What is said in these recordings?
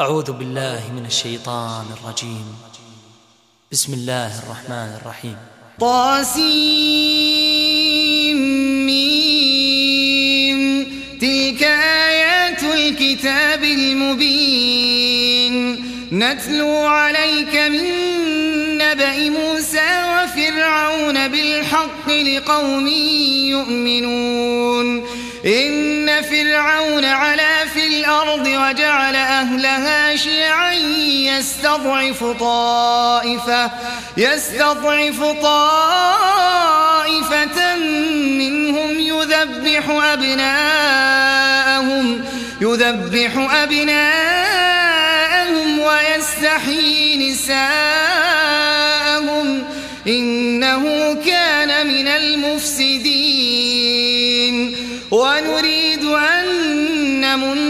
أعوذ بالله من الشيطان الرجيم. بسم الله الرحمن الرحيم. طاسيم تلك آيات الكتاب المبين. نتلو عليك من نبأ موسى وفرعون بالحق لقوم يؤمنون. إن فرعون علا في الأرض وجعل أهلها شيعا يستضعف طائفة يستضعف طائفة منهم يذبح أبناءهم يذبح أبناءهم ويستحيي نساءهم. إنه كان من المفسدين. ونريد أن نمن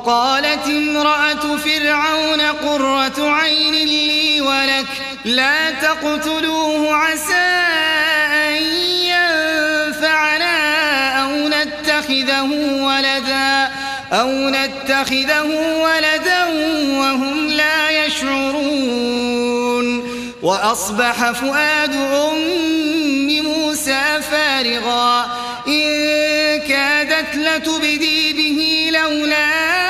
وقالت امرأة فرعون قرة عين لي ولك لا تقتلوه عسى أن ينفعنا أو نتخذه ولدا أو نتخذه ولدا وهم لا يشعرون. وأصبح فؤاد أم موسى فارغا إن كادت لتبدي به لولا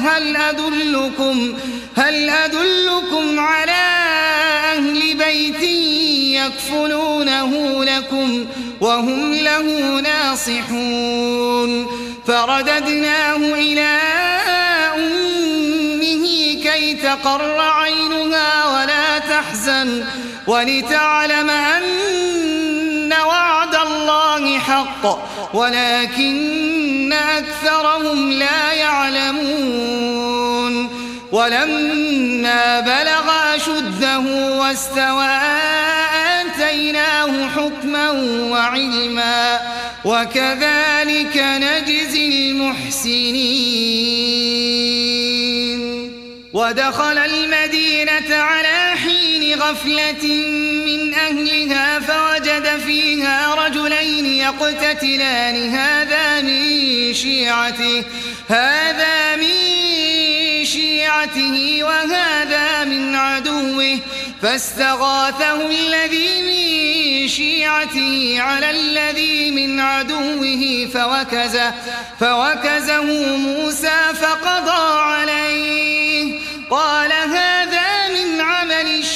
هل أدلكم هل أدلكم على أهل بيت يكفلونه لكم وهم له ناصحون فرددناه إلى أمه كي تقر عينها ولا تحزن ولتعلم أن وعد الله حق ولكن أكثرهم لا يعلمون. ولما بلغ أشده واستوى آتيناه حكما وعلما وكذلك نجزي المحسنين. ودخل المدينة على حين غفلة من أهلها فوجد فيها رجلين يقتتلان. هذا من شيعته هذا من شيعته وهذا من عدوه. فاستغاثه الذي من شيعته على الذي من عدوه. فوكزه فوكزه موسى فقضى عليه. قال هذا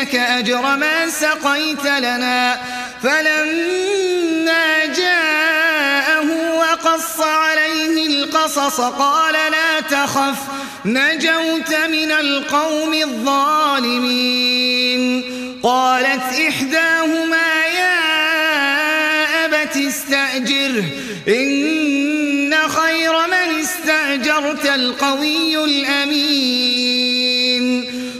ليجزيك أجر ما سقيت لنا. فلما جاءه وقص عليه القصص قال لا تخف نجوت من القوم الظالمين. قالت إحداهما يا أبت استأجره إن خير من استأجرت القوي الأمين.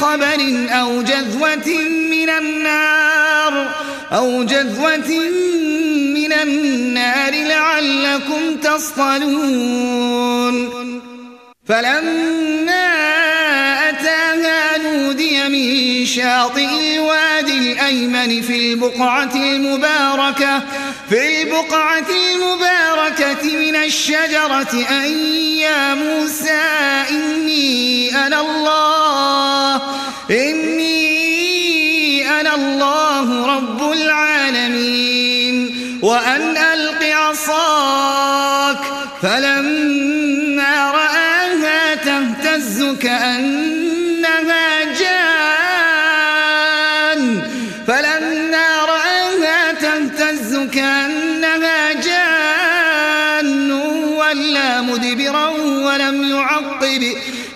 بخبر أو جذوة من النار أو جذوة من النار لعلكم تصطلون. فلما من شاطئ الوادي الأيمن في البقعة المباركة في البقعة المباركة من الشجرة أن يا موسى إني أنا الله إني أنا الله رب العالمين وأن ألق عصاك فلما رآها تهتز كأنها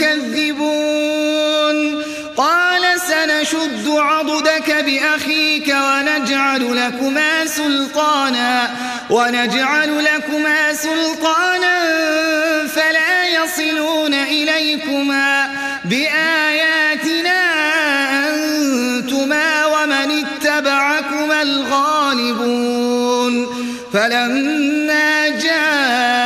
يكذبون. قال سنشد عضدك بأخيك ونجعل لكما سلطانا ونجعل لكما سلطانا فلا يصلون إليكما. بآياتنا أنتما ومن اتبعكما الغالبون. فلما جاءهم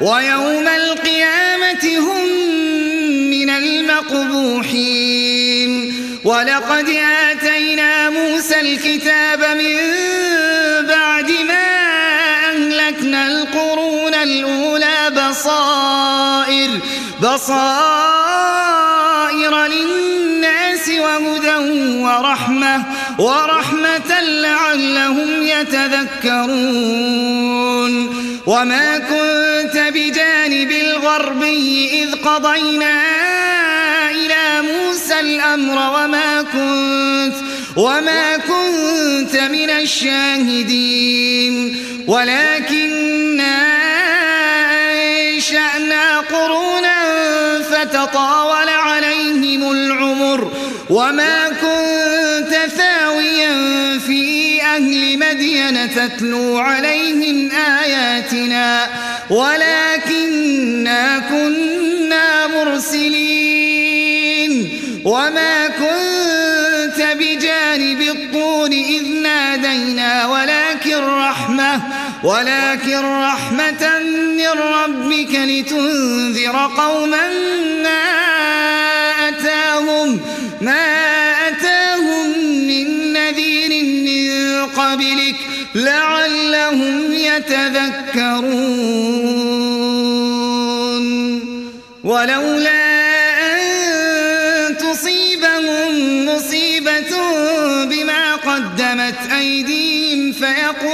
ويوم القيامة هم من المقبوحين. ولقد آتينا موسى الكتاب من بعد ما أهلكنا القرون الأولى بصائر بصائر للناس وهدى ورحمة ورحمة لعلهم يتذكرون. وما كنت بجانب الغربي إذ قضينا إلى موسى الأمر وما كنت وما كنت من الشاهدين ولكننا أنشأنا قرونا فتطاول عليهم العمر وما كنت ثاويا في أهل مدين تتلو عليهم آياتنا ولكننا كنا مرسلين وما كنت بجانب الطور إذ نادينا. ولكن رحمة ولكن رحمة من ربك لتنذر قوما ما أتاهم ما تذكرون ولولا أن تصيبهم مصيبة بما قدمت أيديهم فيقول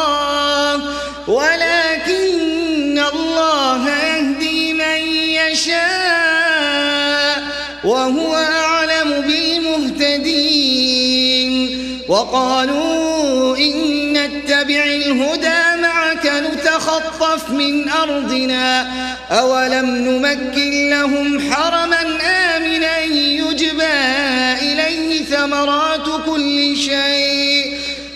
ولكن الله يهدي من يشاء وهو أعلم بالمهتدين. وقالوا إن نتبع الهدى معك نتخطف من أرضنا. أولم نمكن لهم حرما آمنا يجبى إليه ثمرات كل شيء.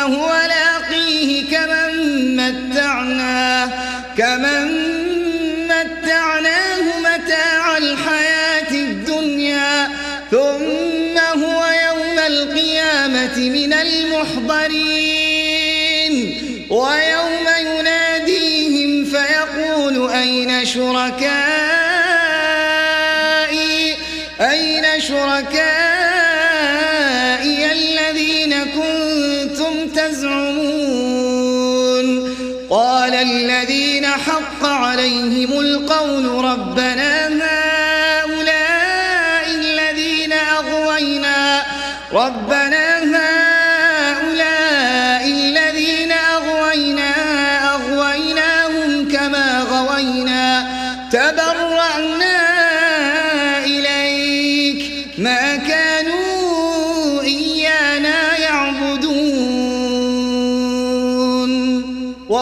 فهو لاقيه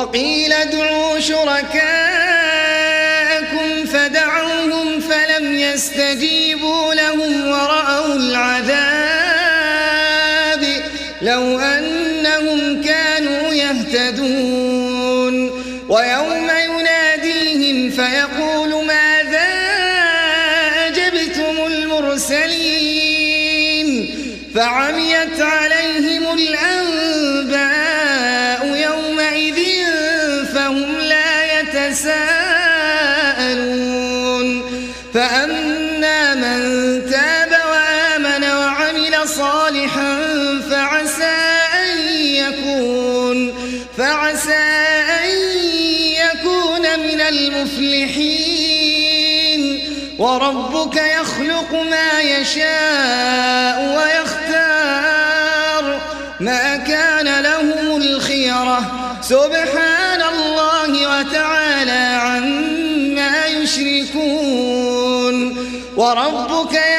وقيل ادعوا شركاءكم فدعوهم فلم يستجيبوا. فعسى أن يكون من المفلحين. وربك يخلق ما يشاء ويختار. ما كان لهم الخيرة. سبحان الله وتعالى عما يشركون. وربك يعلم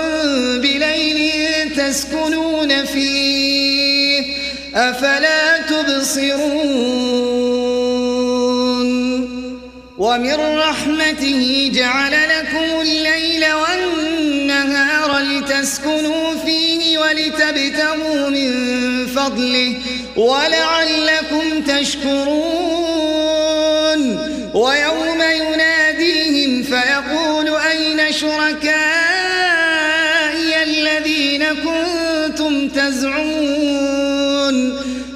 تسكنون فيه أفلا تبصرون؟ ومن رحمته جعل لكم الليل والنهار لتسكنوا فيه ولتبتغوا من فضله ولعلكم تشكرون. ويوم يناديهم فيقول أين شركائي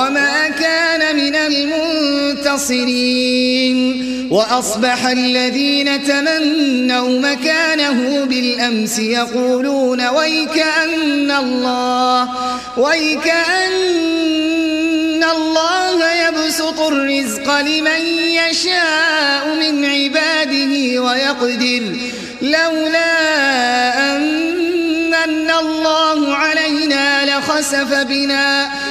وما كان من المنتصرين. وأصبح الذين تمنوا مكانه بالأمس يقولون ويكأن الله ويكأن الله يبسط الرزق لمن يشاء من عباده ويقدر. لولا أن الله علينا لخسف بنا.